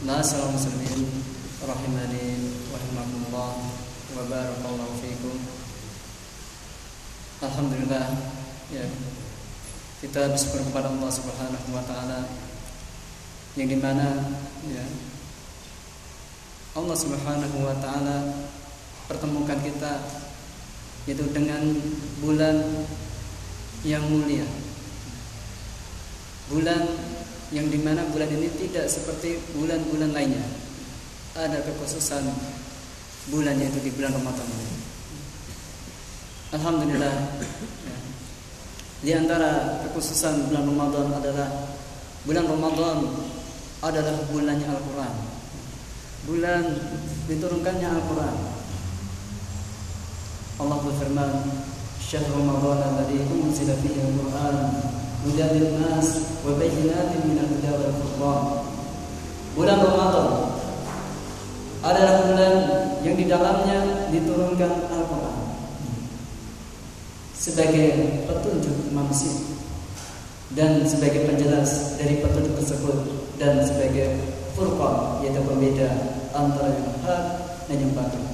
Masalah muslimin rahimani rahimakumullah wa barakallahu fikum. Alhamdulillah ya. Kita bersyukur kepada Allah Subhanahu wa taala yang di mana ya Allah Subhanahu wa taala pertemukan kita yaitu dengan bulan yang mulia. Bulan yang di mana bulan ini tidak seperti bulan-bulan lainnya. Ada kekhususan bulan yaitu di bulan Ramadan ini. Alhamdulillah. Di antara kekhususan bulan Ramadan adalah bulan Ramadan adalah bulannya Al-Quran. Bulan diturunkannya Al-Quran. Allah berfirman, "Syahrul Ramadan alladzi unzila fihi Al-Quran wa bayyinatin min al-huda wal furqan. Bulan Ramadan adalah bulan yang di dalamnya diturunkan Al-Qur'an sebagai petunjuk manusia dan sebagai penjelas dari petunjuk tersebut dan sebagai furqan yaitu pembeda antara yang hak dan yang batil.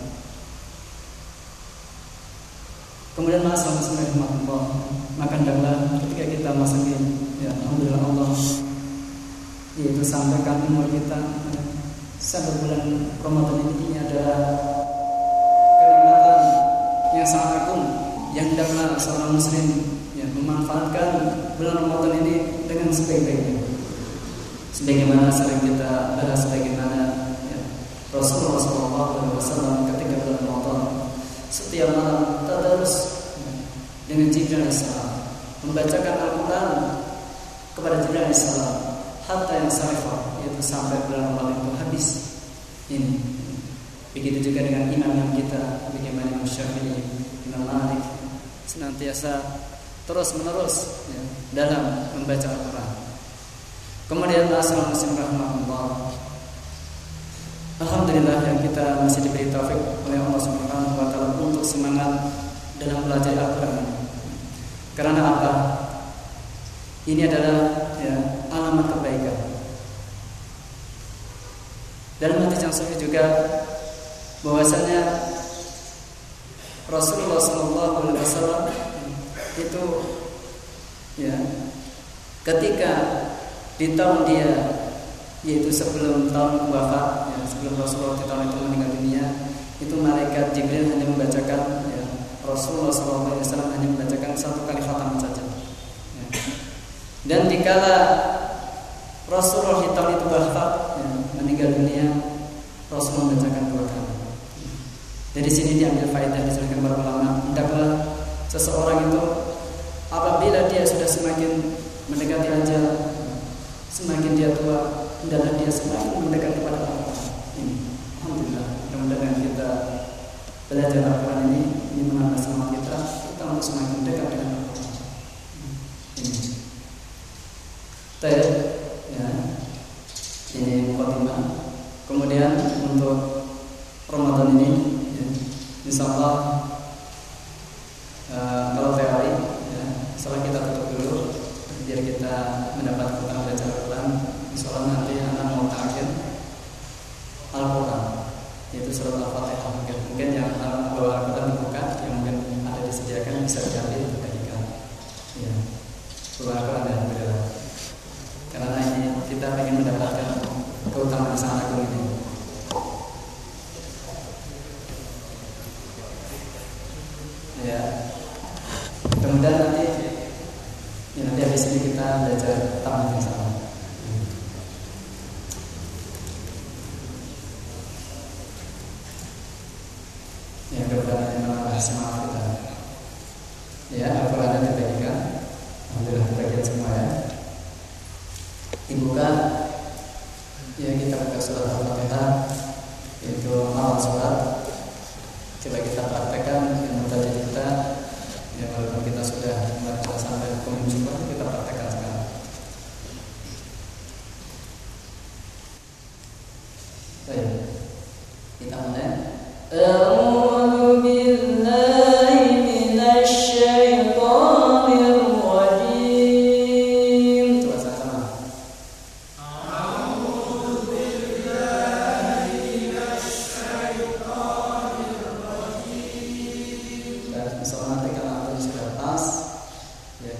Kemudian masalah Allah maka hendaklah ketika kita masuki ya alhamdulillah Allah yaitu sampaikan umur kita ya, sampai bulan Ramadan ini, ini adalah kenikmatan yang sangat agung yang hendaklah seorang muslim ya memanfaatkan bulan Ramadan ini dengan sebaik-baiknya. Sebagaimana sering kita bahas sebagaimana ya, Rasulullah SAW ketika bulan Ramadan setiap malam tadarus dengan Jibril alaihissalam membacakan Al-Quran kepada Jibril alaihissalam hatta yang sarifah yaitu sampai bulan Ramadan itu habis. Ini. Begitu juga dengan imam-imam kita bagaimana Imam Syafi'i Imam Malik senantiasa terus menerus ya, dalam membaca Al-Quran. Kemudian asal muslim Alhamdulillah yang kita masih diberi taufik oleh Allah Subhanahu wa taala untuk semangat dalam belajar Al-Qur'an. Karena apa? Ini adalah ya, alamat kebaikan. Dalam hadis yang sahih juga bahwasanya Rasulullah Shallallahu Alaihi Wasallam itu ya ketika di tahun dia yaitu sebelum tahun wafat ya, sebelum Rasulullah di tahun itu meninggal dunia itu malaikat Jibril hanya membacakan ya, Rasulullah SAW hanya membacakan satu kali khatam saja. Dan dikala Rasulullah tahun itu wafat ya, meninggal dunia Rasulullah membacakan dua kali dari sini diambil faedah disebutkan para ulama hendaklah seseorang itu apabila dia sudah semakin mendekati ajal semakin dia tua hendaklah dia semakin mendekat kepada Allah. Ini, alhamdulillah. Mudah-mudahan kita belajar Al-Quran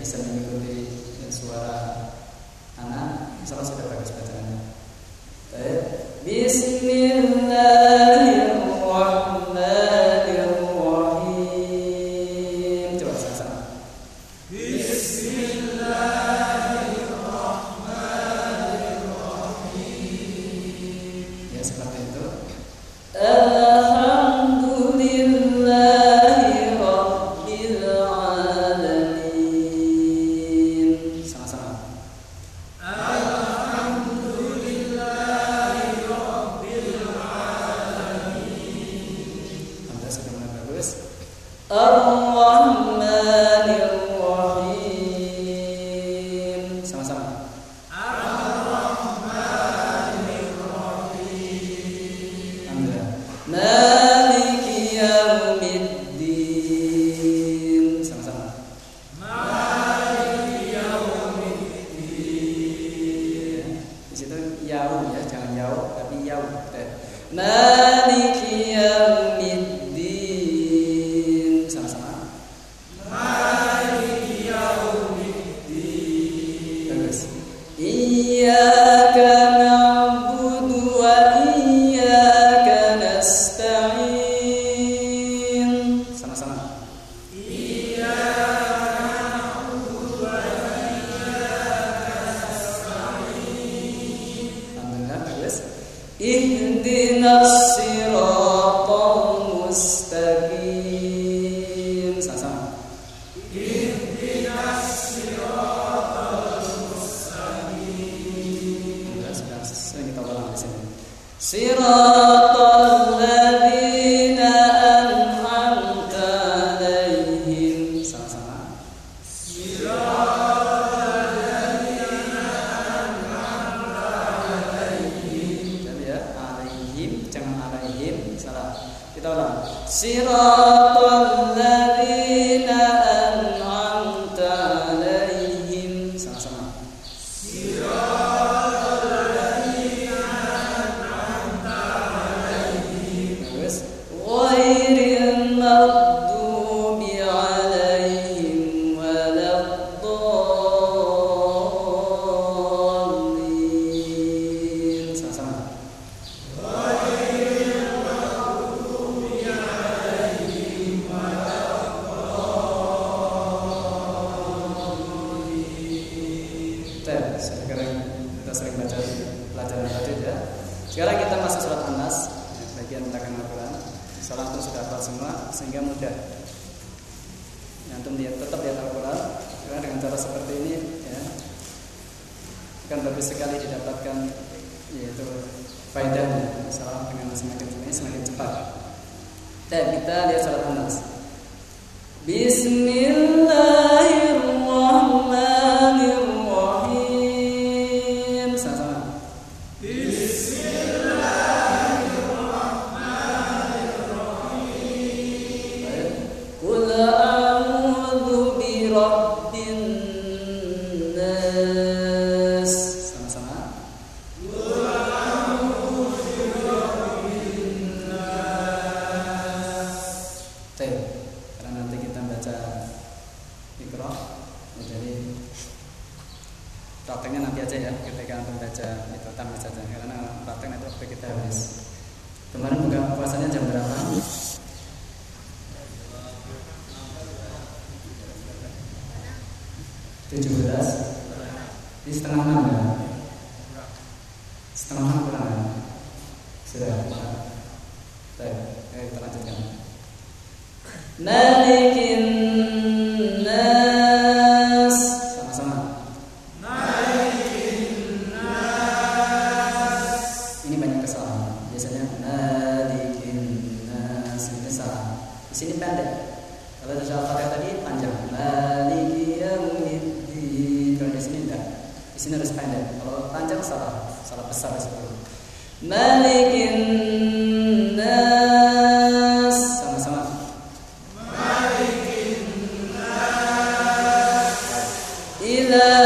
bisa mengikuti suara anak, insya Allah sudah bagus bacaannya. Bismillah. صراط sering baca di pelajaran tadi ya. Sekarang kita masuk surat Anas bagian tentang Al-Quran. Salam itu sudah hafal semua sehingga mudah. Nanti dia tetap di Al-Quran karena dengan cara seperti ini ya akan lebih sekali didapatkan yaitu faedahnya Salam dengan semakin semakin semakin cepat. Dan kita lihat surat Anas. Bismillah jadi prakteknya nanti aja ya ketika akan baca itu tanpa saja karena praktek itu waktu kita habis. Kemarin buka puasanya jam berapa? Tujuh belas? Di setengah enam ya? إِلَّا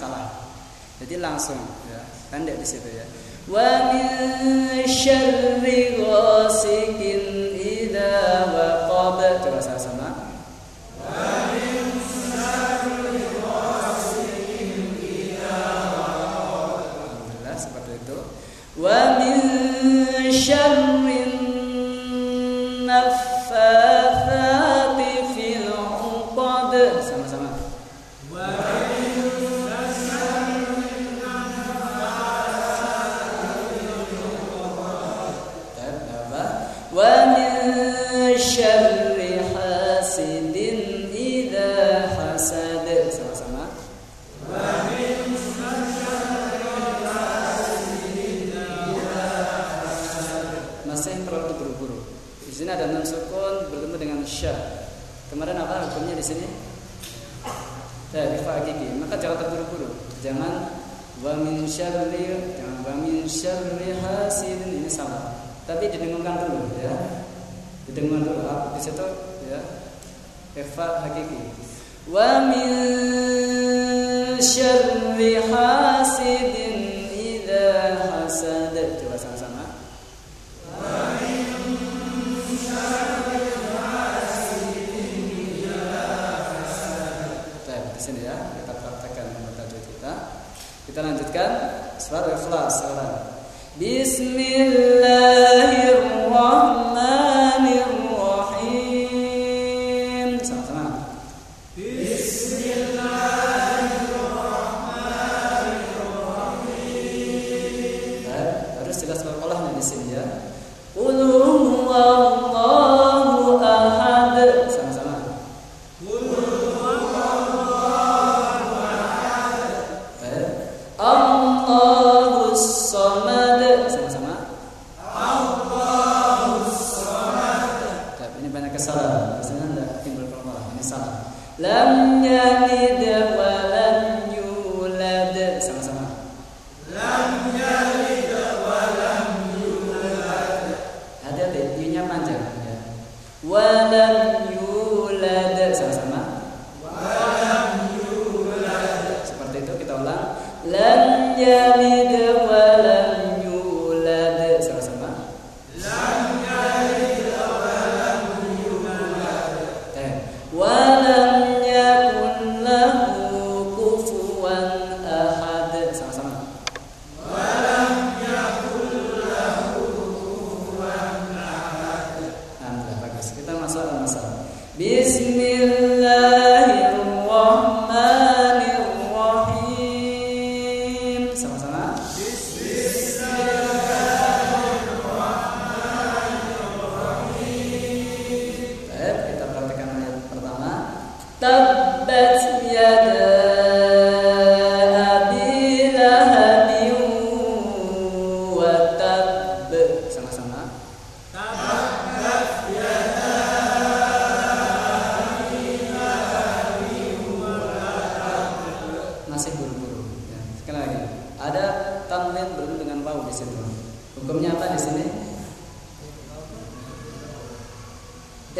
salah. Jadi langsung ya, pendek di situ ya. Wa min syarri ghasikin idza waqab. Coba sama-sama. Wa min syarri ghasikin idza waqab. Alhamdulillah seperti itu. Wa min syarri sini dan nun sukun bertemu dengan syah. Kemarin apa hukumnya di sini? Ya, rifa gigi. Maka jangan terburu-buru. Jangan wa min syarri, jangan wa min syarri hasidin ini salah. Tapi didengungkan dulu ya. Didengungkan dulu apa di situ ya. Rifa hakiki. Wa min syarri hasidin idza hasad. Kita lanjutkan surat Al-Ikhlas sekarang. Bismillahirrahmanirrahim.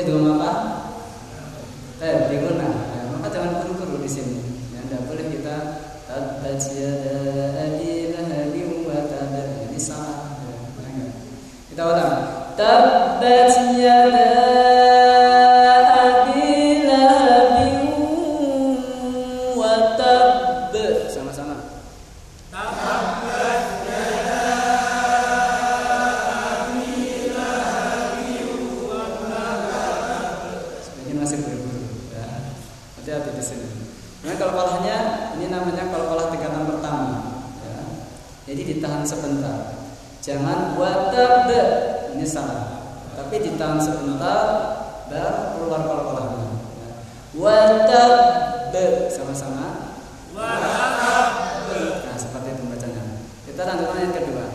Itu apa? Eh, diguna. Ya, maka jangan buru-buru di sini. Ya, tidak boleh kita tabbat abi. Ini salah. Ya, kita ulang. Tabbat yada Jangan watab ini salah. Tapi ditahan sebentar baru keluar kol-kolahnya. Watab sama-sama. Watab. Nah, seperti itu bacanya. Kita lanjutkan yang kedua.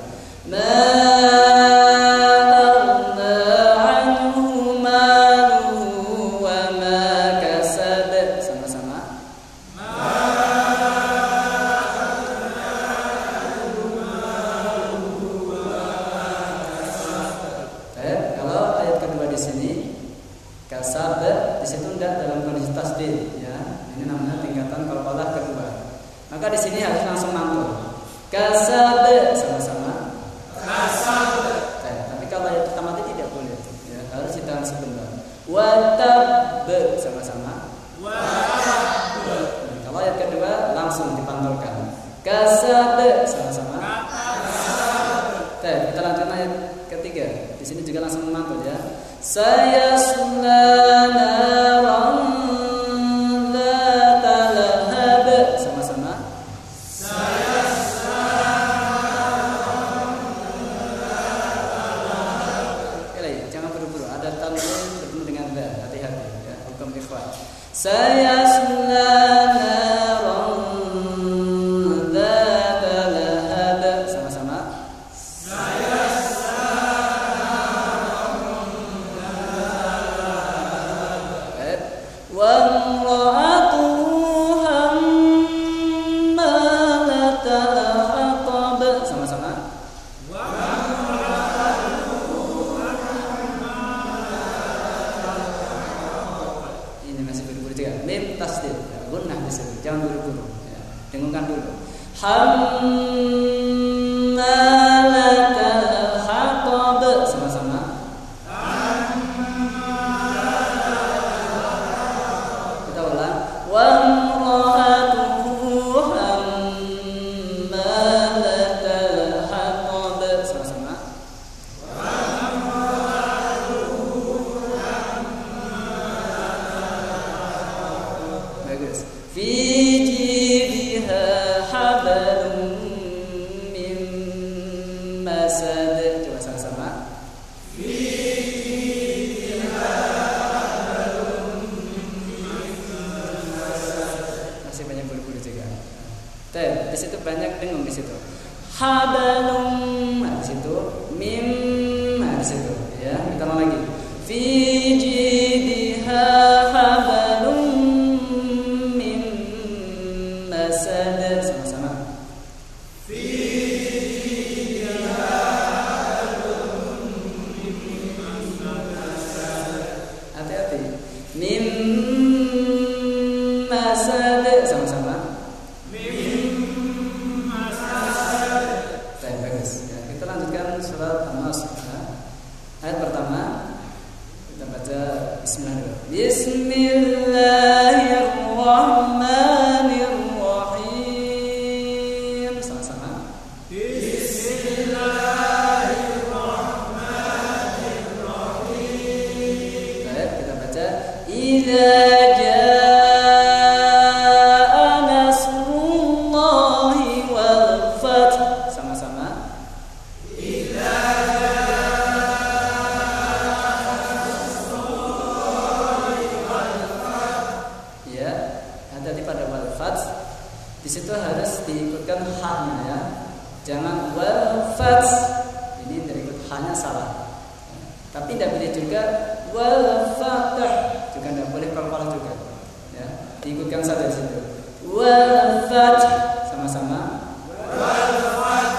什么？fat ini dari hanya salah. Tapi tidak boleh juga wal fatah juga tidak boleh kalau juga. Ya diikutkan saja di situ. Wal sama-sama. Wal fat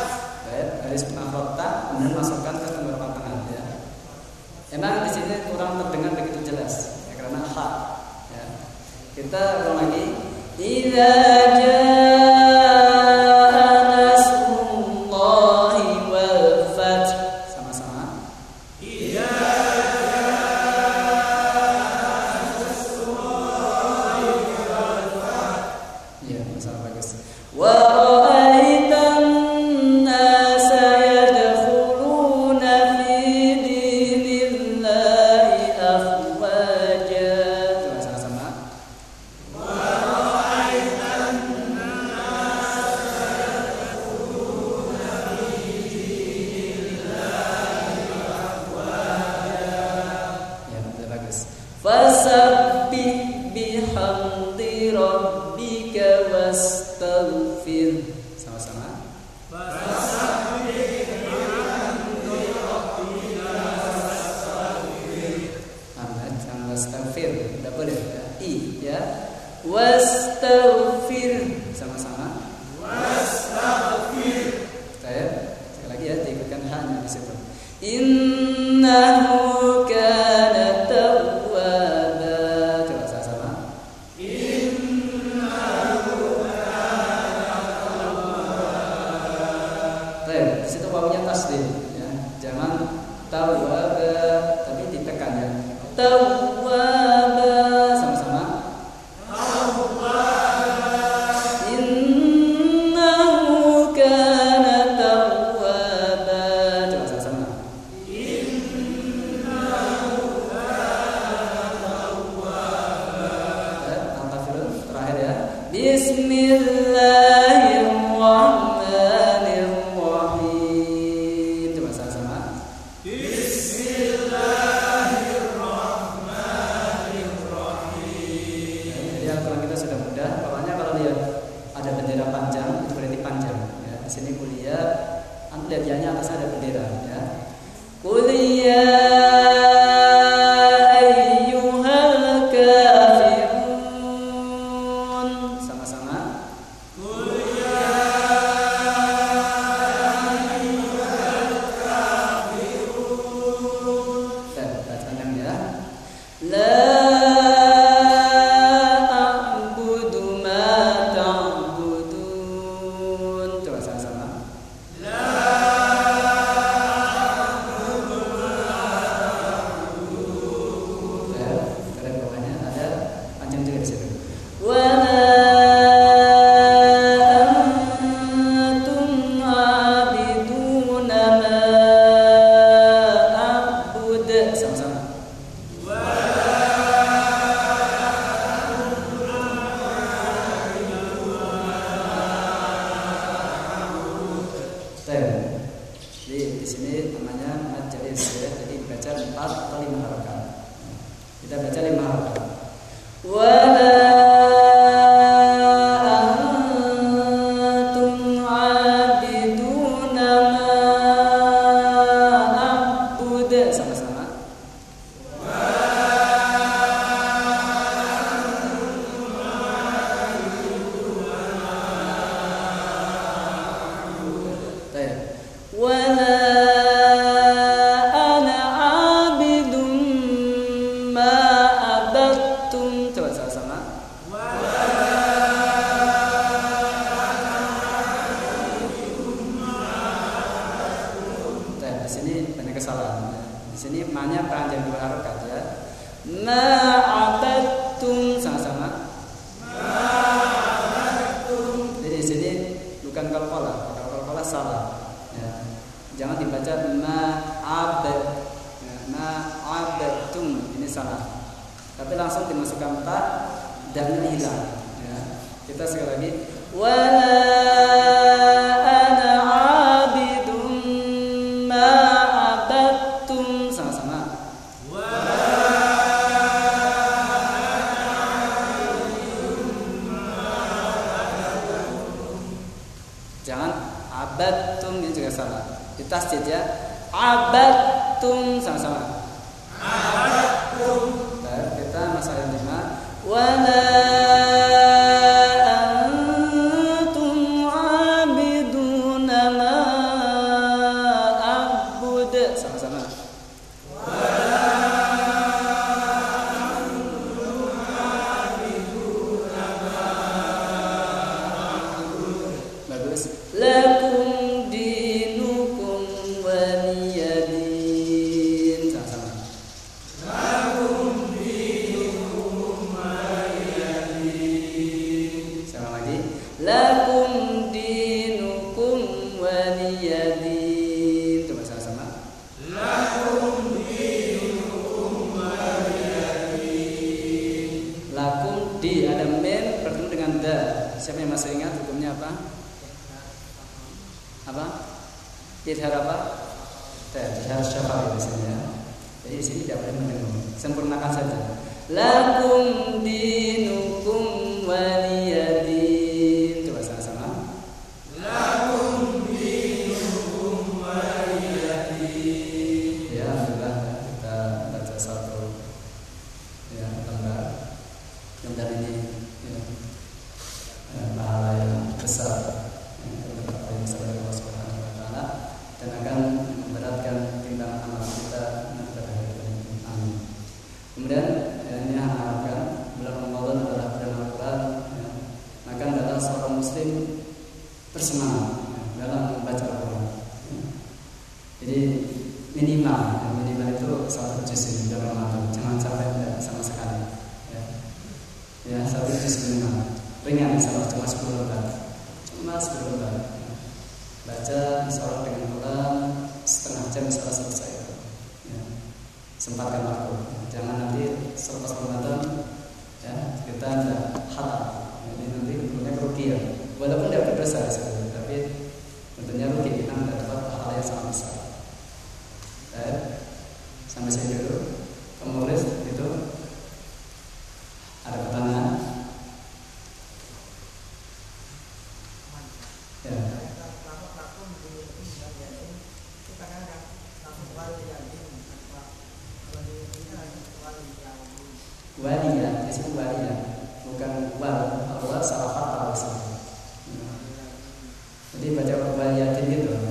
baik garis mahkota kemudian masukkan ke tenggorokan tangan. ya. Emang di sini kurang terdengar begitu jelas ya karena hak ya. Kita ulang lagi. Idza لنا Kemudian ya, ini harapkan bulan Ramadan adalah bulan Qur'an, Ya. Maka datang seorang muslim bersemangat ya, dalam membaca Al-Quran. Ya. Jadi minimal ya. walia ya, di sini walia ya. bukan wal al wal salah kata misalnya. Jadi baca waliatin gitu